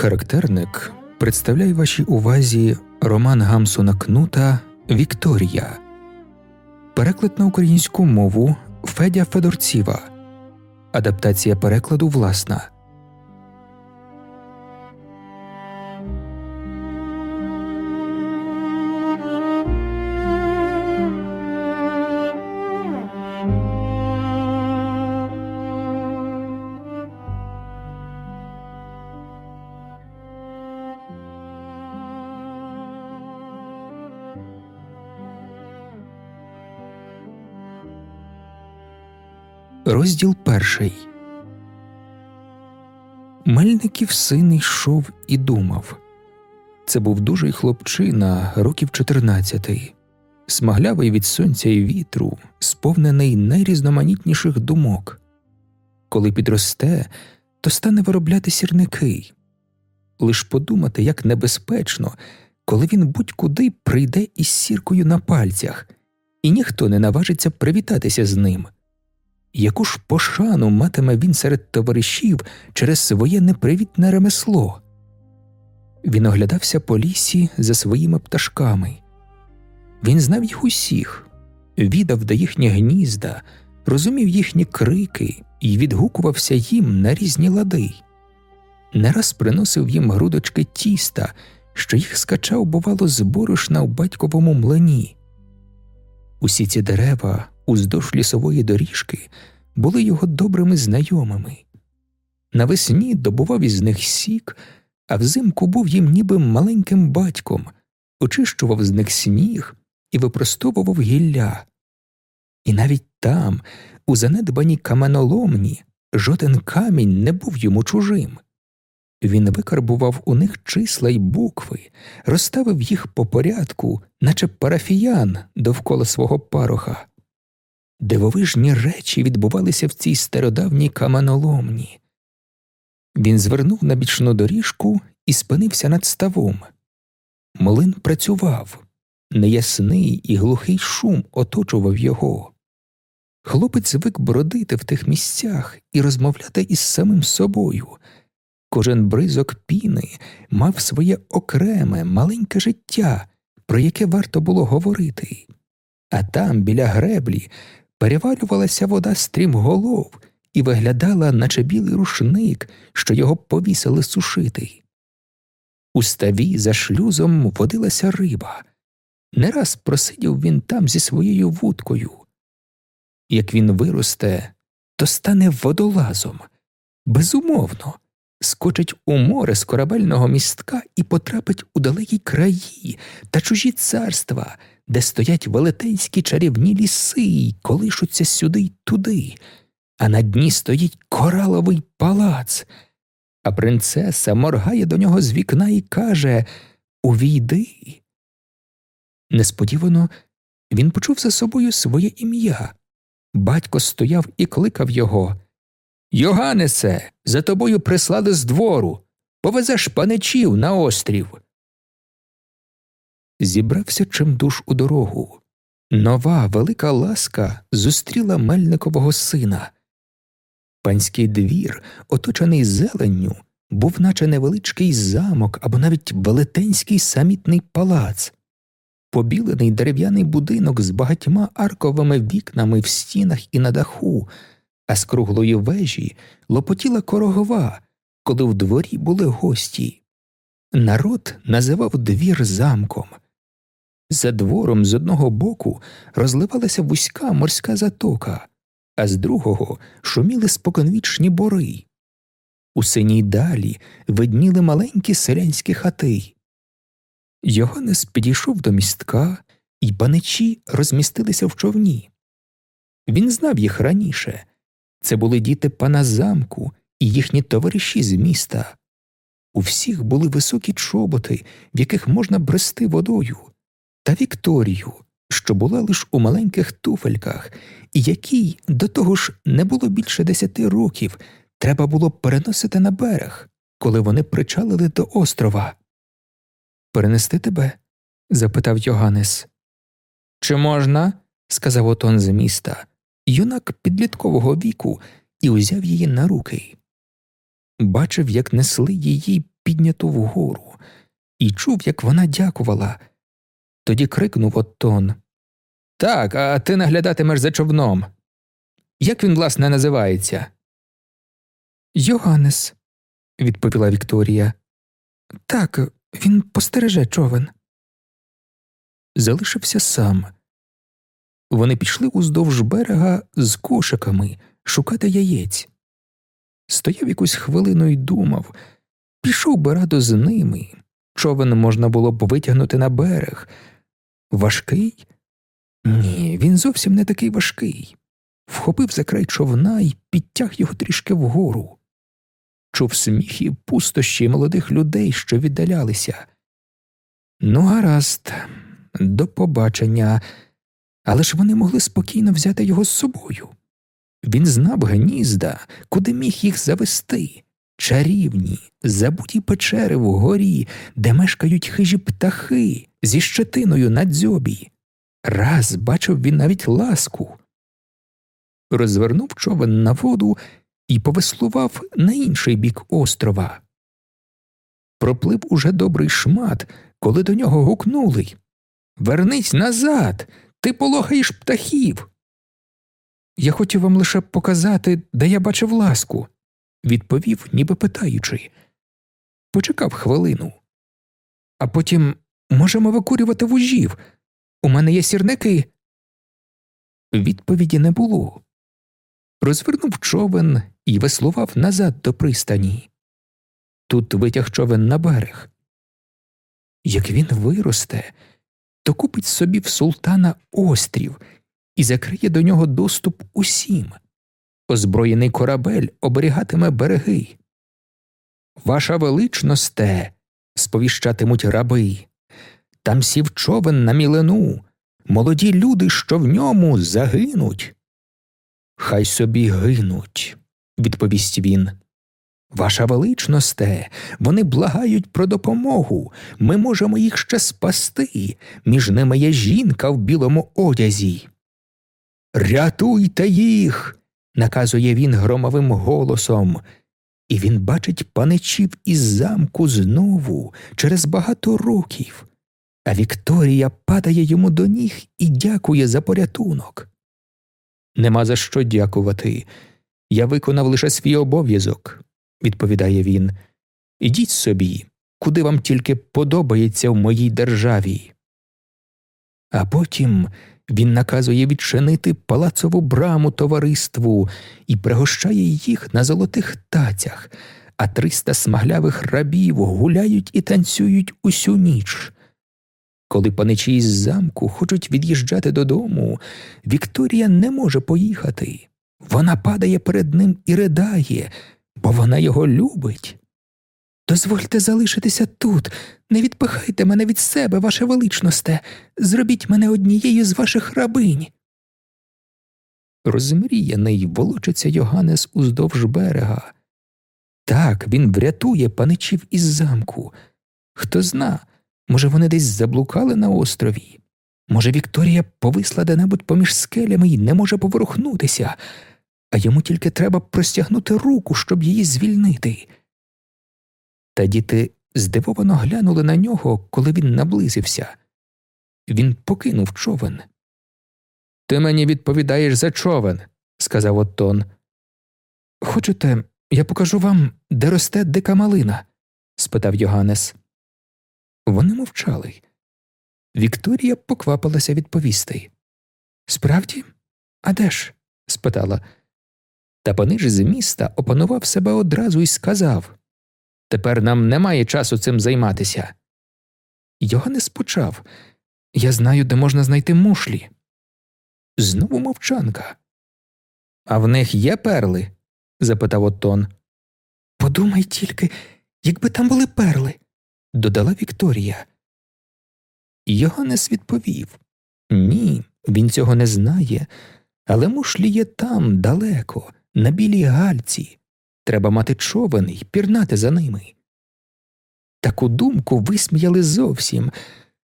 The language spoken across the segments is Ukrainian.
Характерник представляє вашій увазі роман Гамсона Кнута Вікторія, переклад на українську мову Федя Федорціва, адаптація перекладу власна. Розділ перший. Мельників син йшов і думав. Це був дужий хлопчина, років чотирнадцятий, смаглявий від сонця і вітру, сповнений найрізноманітніших думок. Коли підросте, то стане виробляти сірники. Лиш подумати, як небезпечно, коли він будь-куди прийде із сіркою на пальцях, і ніхто не наважиться привітатися з ним яку ж пошану матиме він серед товаришів через своє непривітне ремесло? Він оглядався по лісі за своїми пташками. Він знав їх усіх, відав до їхні гнізда, розумів їхні крики і відгукувався їм на різні лади. Не раз приносив їм грудочки тіста, що їх скачав, бувало, з борошна у батьковому млині. Усі ці дерева уздовж лісової доріжки були його добрими знайомими. Навесні добував із них сік, а взимку був їм ніби маленьким батьком, очищував з них сніг і випростовував гілля. І навіть там, у занедбаній каменоломні, жоден камінь не був йому чужим. Він викарбував у них числа й букви, розставив їх по порядку, наче парафіян довкола свого пароха. Дивовижні речі відбувалися в цій стародавній каменоломні. Він звернув на бічну доріжку і спинився над ставом. Млин працював, неясний і глухий шум оточував його. Хлопець звик бродити в тих місцях і розмовляти із самим собою. Кожен бризок піни мав своє окреме маленьке життя, про яке варто було говорити, а там, біля греблі, перевалювалася вода стрімголов і виглядала, наче білий рушник, що його повісили сушити. У ставі за шлюзом водилася риба. Не раз просидів він там зі своєю вудкою. Як він виросте, то стане водолазом. Безумовно, скочить у море з корабельного містка і потрапить у далекі краї та чужі царства, де стоять велетенські чарівні ліси й колишуться сюди й туди, а на дні стоїть кораловий палац, а принцеса моргає до нього з вікна і каже Увійди. Несподівано він почув за собою своє ім'я. Батько стояв і кликав його. Йоганнесе, за тобою прислали з двору. Повезеш паничів на острів зібрався чимдуж у дорогу. Нова велика ласка зустріла мельникового сина. Панський двір, оточений зеленню, був наче невеличкий замок або навіть велетенський самітний палац, побілений дерев'яний будинок з багатьма арковими вікнами в стінах і на даху, а з круглої вежі лопотіла корогова, коли в дворі були гості. Народ називав двір замком. За двором з одного боку розливалася вузька морська затока, а з другого шуміли споконвічні бори. У синій далі видніли маленькі селянські хати. Йоганнес підійшов до містка, і паничі розмістилися в човні. Він знав їх раніше це були діти пана замку і їхні товариші з міста. У всіх були високі чоботи, в яких можна брести водою та Вікторію, що була лише у маленьких туфельках, і якій до того ж не було більше десяти років, треба було переносити на берег, коли вони причалили до острова. Перенести тебе? запитав Йоганнес. Чи можна? сказав отон з міста, юнак підліткового віку і узяв її на руки. Бачив, як несли її підняту вгору, і чув, як вона дякувала. Тоді крикнув Оттон Так, а ти наглядатимеш за човном. Як він, власне, називається? Йоганнес, відповіла Вікторія. Так, він постереже човен. Залишився сам. Вони пішли уздовж берега з кошиками шукати яєць. Стояв якусь хвилину і думав пішов би радо з ними. Човен можна було б витягнути на берег. Важкий? Ні, він зовсім не такий важкий. Вхопив за край човна і підтяг його трішки вгору. Чув сміх і пустощі молодих людей, що віддалялися. Ну, гаразд, до побачення, але ж вони могли спокійно взяти його з собою. Він знав гнізда, куди міг їх завести, чарівні, забуті печери вгорі, де мешкають хижі птахи зі щетиною на дзьобі. Раз бачив він навіть ласку. Розвернув човен на воду і повеслував на інший бік острова. Проплив уже добрий шмат, коли до нього гукнули Вернись назад, ти полохаєш птахів. Я хотів вам лише показати, де я бачив ласку, відповів, ніби питаючи. Почекав хвилину. А потім можемо викурювати вужів. У мене є сірники. Відповіді не було. Розвернув човен і веслував назад до пристані. Тут витяг човен на берег. Як він виросте, то купить собі в султана острів і закриє до нього доступ усім. Озброєний корабель оберігатиме береги. Ваша величносте, сповіщатимуть раби. Там сів човен на мілину, молоді люди, що в ньому загинуть. Хай собі гинуть, відповість він. Ваша величносте, вони благають про допомогу. Ми можемо їх ще спасти. Між ними є жінка в білому одязі. Рятуйте їх. наказує він громовим голосом, і він бачить паничів із замку знову через багато років. А Вікторія падає йому до ніг і дякує за порятунок. Нема за що дякувати. Я виконав лише свій обов'язок, відповідає він. Ідіть собі, куди вам тільки подобається в моїй державі. А потім він наказує відчинити палацову браму товариству і пригощає їх на золотих тацях, а триста смаглявих рабів гуляють і танцюють усю ніч. Коли паничі із замку хочуть від'їжджати додому, Вікторія не може поїхати. Вона падає перед ним і ридає, бо вона його любить. Дозвольте залишитися тут, не відпихайте мене від себе, ваше величносте, зробіть мене однією з ваших рабинь. Розмріяний волочиться Йоганнес уздовж берега. Так, він врятує паничів із замку. Хто зна, може, вони десь заблукали на острові. Може, Вікторія повисла де-небудь поміж скелями і не може поворухнутися, а йому тільки треба простягнути руку, щоб її звільнити. Та діти здивовано глянули на нього, коли він наблизився. Він покинув човен. Ти мені відповідаєш за човен, сказав Оттон. Хочете, я покажу вам, де росте дика малина? спитав Йоганнес. Вони мовчали. Вікторія поквапилася відповісти. Справді, а де ж? спитала. Та пониж з міста опанував себе одразу і сказав Тепер нам немає часу цим займатися. Йоганнес почав Я знаю, де можна знайти мушлі. Знову мовчанка. А в них є перли? запитав Оттон. Подумай тільки, якби там були перли, додала Вікторія. Йоганнес відповів Ні, він цього не знає, але мушлі є там далеко, на білій гальці. Треба мати човен і пірнати за ними. Таку думку висміяли зовсім,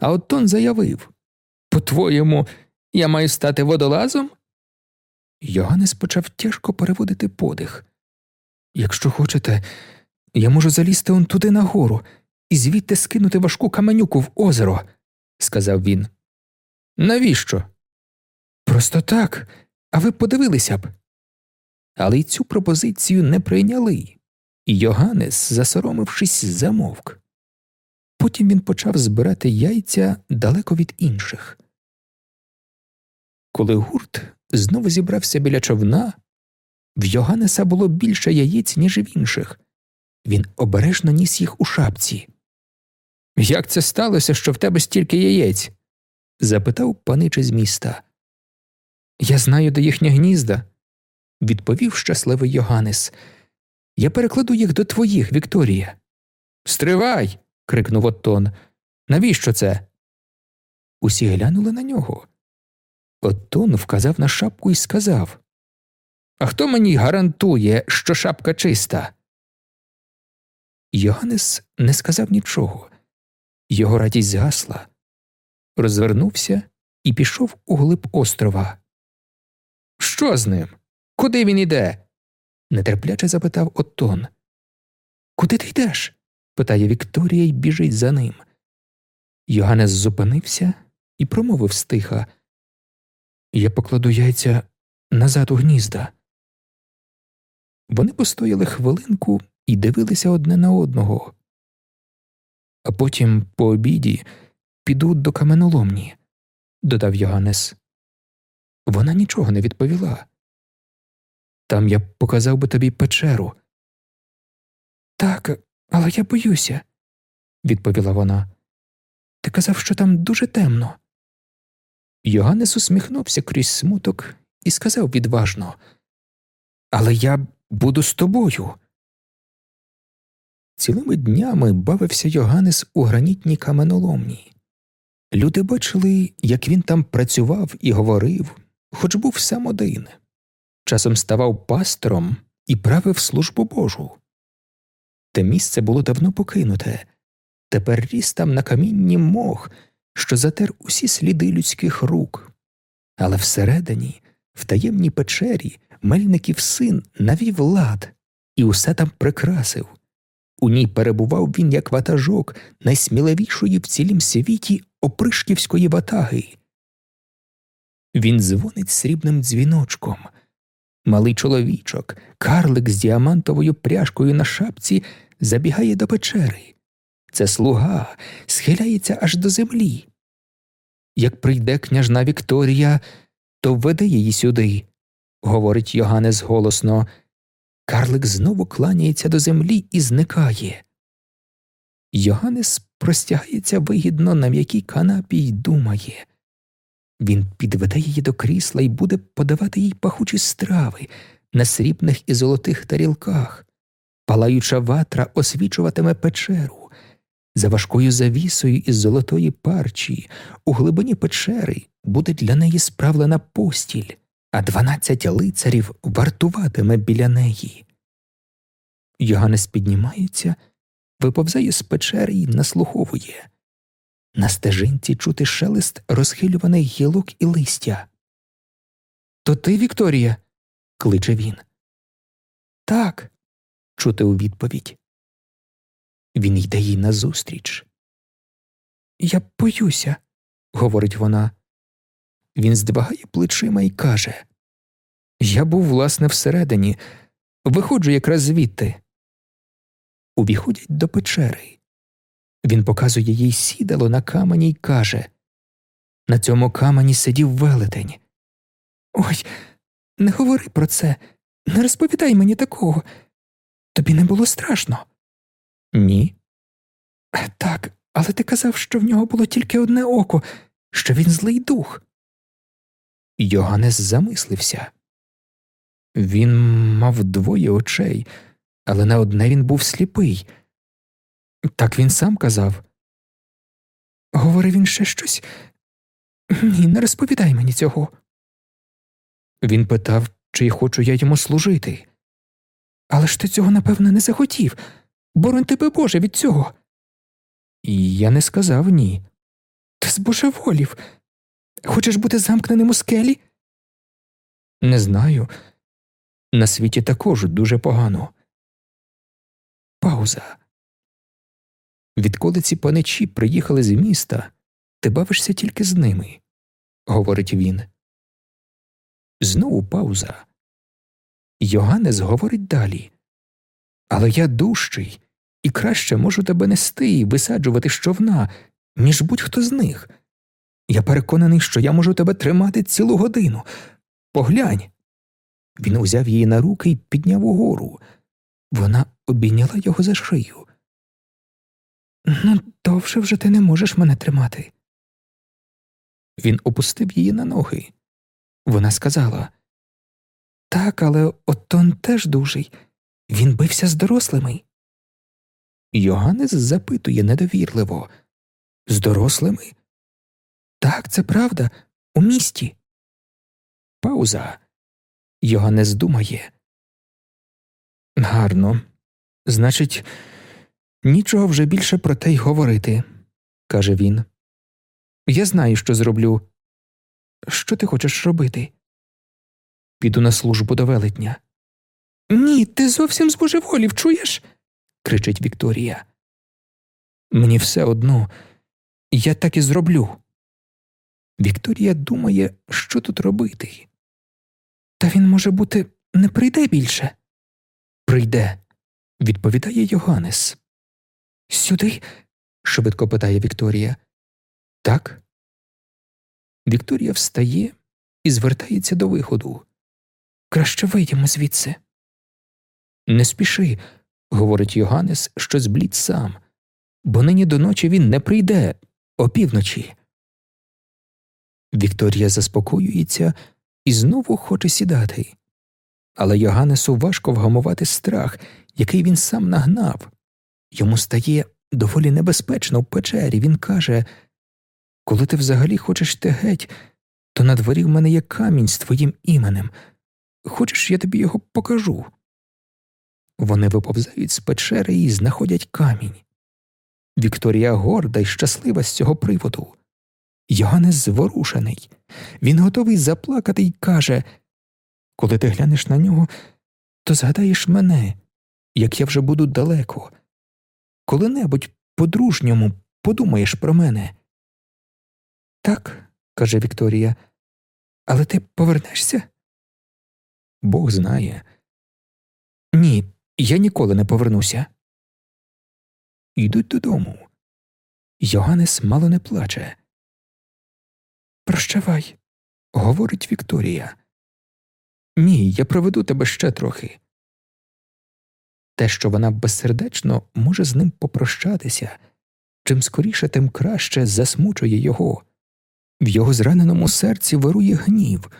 а Оттон заявив По твоєму, я маю стати водолазом? Йоганнес почав тяжко переводити подих. Якщо хочете, я можу залізти он туди нагору і звідти скинути важку каменюку в озеро, сказав він. Навіщо? Просто так, а ви подивилися б. Але й цю пропозицію не прийняли, і Йоганнес, засоромившись, замовк. Потім він почав збирати яйця далеко від інших. Коли гурт знову зібрався біля човна, в Йоганнеса було більше яєць, ніж в інших. Він обережно ніс їх у шапці. Як це сталося, що в тебе стільки яєць? запитав панич з міста. Я знаю, де їхнє гнізда, відповів щасливий Йоганнес. Я перекладу їх до твоїх, Вікторія. Стривай. крикнув Оттон. Навіщо це? Усі глянули на нього. Оттон вказав на шапку і сказав А хто мені гарантує, що шапка чиста? Йоганнес не сказав нічого. Його радість згасла, розвернувся і пішов у глиб острова. Що з ним? Куди він іде? нетерпляче запитав Оттон. Куди ти йдеш? питає Вікторія і біжить за ним. Йоганнес зупинився і промовив стиха. Я покладу яйця назад у гнізда. Вони постояли хвилинку і дивилися одне на одного. А потім, по обіді, підуть до каменоломні, додав Йоганнес. Вона нічого не відповіла. Там я показав би тобі печеру. Так, але я боюся, відповіла вона. Ти казав, що там дуже темно. Йоганнес усміхнувся крізь смуток і сказав відважно Але я буду з тобою. Цілими днями бавився Йоганнес у гранітній каменоломні. Люди бачили, як він там працював і говорив, хоч був сам один, часом ставав пастором і правив службу Божу. Те місце було давно покинуте, тепер ріс там на камінні мох, що затер усі сліди людських рук, але всередині, в таємній печері, мельників син навів лад і усе там прикрасив. У ній перебував він як ватажок найсміливішої в цілім світі опришківської ватаги. Він дзвонить срібним дзвіночком. Малий чоловічок, карлик з діамантовою пряжкою на шапці забігає до печери. Це слуга схиляється аж до землі. Як прийде княжна Вікторія, то введе її сюди, говорить Йоганнес голосно. Карлик знову кланяється до землі і зникає. Йоганнес простягається вигідно на м'якій канапі й думає. Він підведе її до крісла і буде подавати їй пахучі страви на срібних і золотих тарілках. Палаюча ватра освічуватиме печеру. За важкою завісою із золотої парчі у глибині печери буде для неї справлена постіль, а дванадцять лицарів вартуватиме біля неї. Йоганнес піднімається, виповзає з печери й наслуховує. На стежинці чути шелест розхилюваних гілок і листя. То ти, Вікторія? кличе він. Так, чути у відповідь. Він йде їй назустріч. Я боюся, говорить вона. Він здвигає плечима і каже Я був, власне, всередині, виходжу якраз звідти. Увіходять до печери. Він показує їй сідало на камені й каже На цьому камені сидів велетень. Ой, не говори про це, не розповідай мені такого. Тобі не було страшно? Ні. Так, але ти казав, що в нього було тільки одне око, що він злий дух. Йоганнес замислився. Він мав двоє очей, але на одне він був сліпий. Так він сам казав. Говорив він ще щось. Ні, не розповідай мені цього. Він питав, чи хочу я йому служити. Але ж ти цього, напевно, не захотів. Боронь тебе Боже від цього. І я не сказав ні. Ти збожеволів. Хочеш бути замкненим у скелі? Не знаю. На світі також дуже погано. Пауза. Відколи ці паничі приїхали з міста, ти бавишся тільки з ними, говорить він. Знову пауза. Йоганнес говорить далі. Але я дужчий і краще можу тебе нести і висаджувати з човна, ніж будь-хто з них. Я переконаний, що я можу тебе тримати цілу годину. Поглянь. Він узяв її на руки і підняв угору. Вона обійняла його за шию. Ну, довше вже ти не можеш мене тримати. Він опустив її на ноги. Вона сказала Так, але Оттон теж дужий. Він бився з дорослими. Йоганнес запитує недовірливо З дорослими? Так, це правда, у місті. Пауза. Йоганнес думає. Гарно. Значить, нічого вже більше про те й говорити, каже він. Я знаю, що зроблю. Що ти хочеш робити? Піду на службу до велетня. Ні, ти зовсім збожеволів, чуєш? кричить Вікторія. Мені все одно, я так і зроблю. Вікторія думає, що тут робити. Та він, може бути, не прийде більше. Прийде, відповідає Йоганнес. Сюди? швидко питає Вікторія. Так. Вікторія встає і звертається до виходу. Краще вийдемо звідси. Не спіши, говорить Йоганнес, що зблід сам, бо нині до ночі він не прийде опівночі. Вікторія заспокоюється і знову хоче сідати. Але Йоганнесу важко вгамувати страх, який він сам нагнав. Йому стає доволі небезпечно в печері. Він каже Коли ти взагалі хочеш йти геть, то на дворі в мене є камінь з твоїм іменем. Хочеш, я тобі його покажу. Вони виповзають з печери і знаходять камінь. Вікторія горда й щаслива з цього приводу. Йоганнес зворушений. Він готовий заплакати й каже Коли ти глянеш на нього, то згадаєш мене, як я вже буду далеко. Коли-небудь по-дружньому подумаєш про мене. Так, каже Вікторія, але ти повернешся? Бог знає. Ні, я ніколи не повернуся. Йдуть додому. Йоганнес мало не плаче. Прощавай, говорить Вікторія. Ні, я проведу тебе ще трохи. Те, що вона безсердечно може з ним попрощатися, чим скоріше, тим краще засмучує його. В його зраненому серці вирує гнів.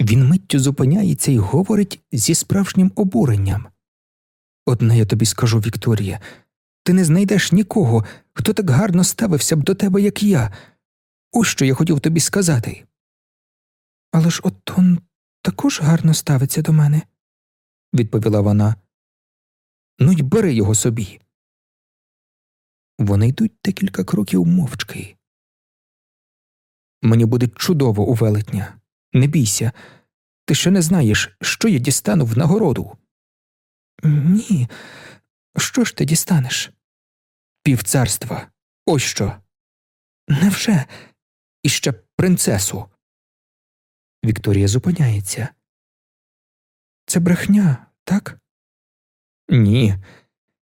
Він миттю зупиняється і говорить зі справжнім обуренням. Одне я тобі скажу, Вікторія, ти не знайдеш нікого, хто так гарно ставився б до тебе, як я. Ось що я хотів тобі сказати. Але ж Оттон також гарно ставиться до мене, відповіла вона. Ну й бери його собі. Вони йдуть декілька кроків мовчки. Мені буде чудово у велетня. Не бійся, ти ще не знаєш, що я дістану в нагороду. Ні, що ж ти дістанеш? Півцарства. Ось що. Невже? І ще принцесу. Вікторія зупиняється. Це брехня, так? Ні.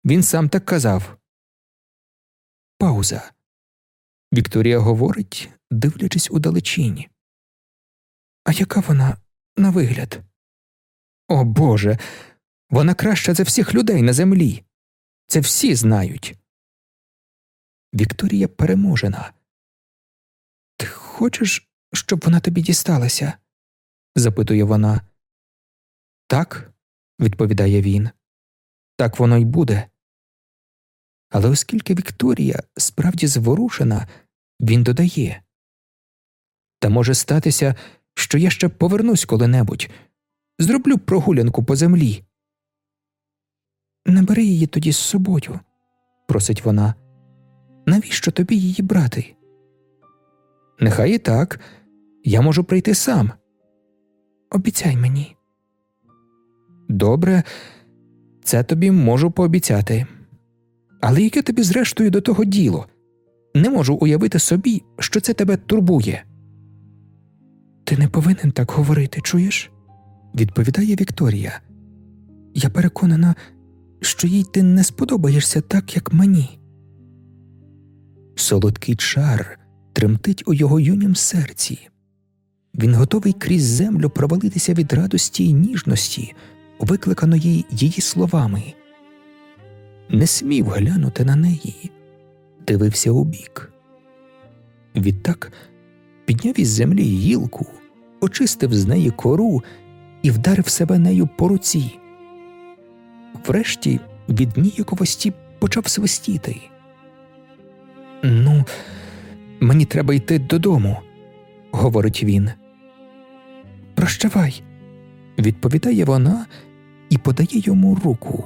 Він сам так казав. Пауза. Вікторія говорить, дивлячись у далечінь. А яка вона на вигляд? О Боже, вона краща за всіх людей на землі. Це всі знають. Вікторія переможена. Ти хочеш, щоб вона тобі дісталася? запитує вона. Так, відповідає він. Так воно й буде. Але оскільки Вікторія справді зворушена, він додає Та може статися, що я ще повернусь коли-небудь, зроблю прогулянку по землі. Не бери її тоді з собою, просить вона. Навіщо тобі її брати? Нехай і так, я можу прийти сам. Обіцяй мені. Добре, Це тобі можу пообіцяти. Але яке тобі, зрештою, до того діло? Не можу уявити собі, що це тебе турбує. Ти не повинен так говорити, чуєш? відповідає Вікторія. Я переконана, що їй ти не сподобаєшся так, як мені. Солодкий чар тремтить у його юнім серці. Він готовий крізь землю провалитися від радості й ніжності, викликаної її словами. Не смів глянути на неї, дивився убік. Відтак підняв із землі гілку, очистив з неї кору і вдарив себе нею по руці. Врешті від ніяковості почав свистіти. Ну, мені треба йти додому, говорить він. Прощавай, відповідає вона і подає йому руку.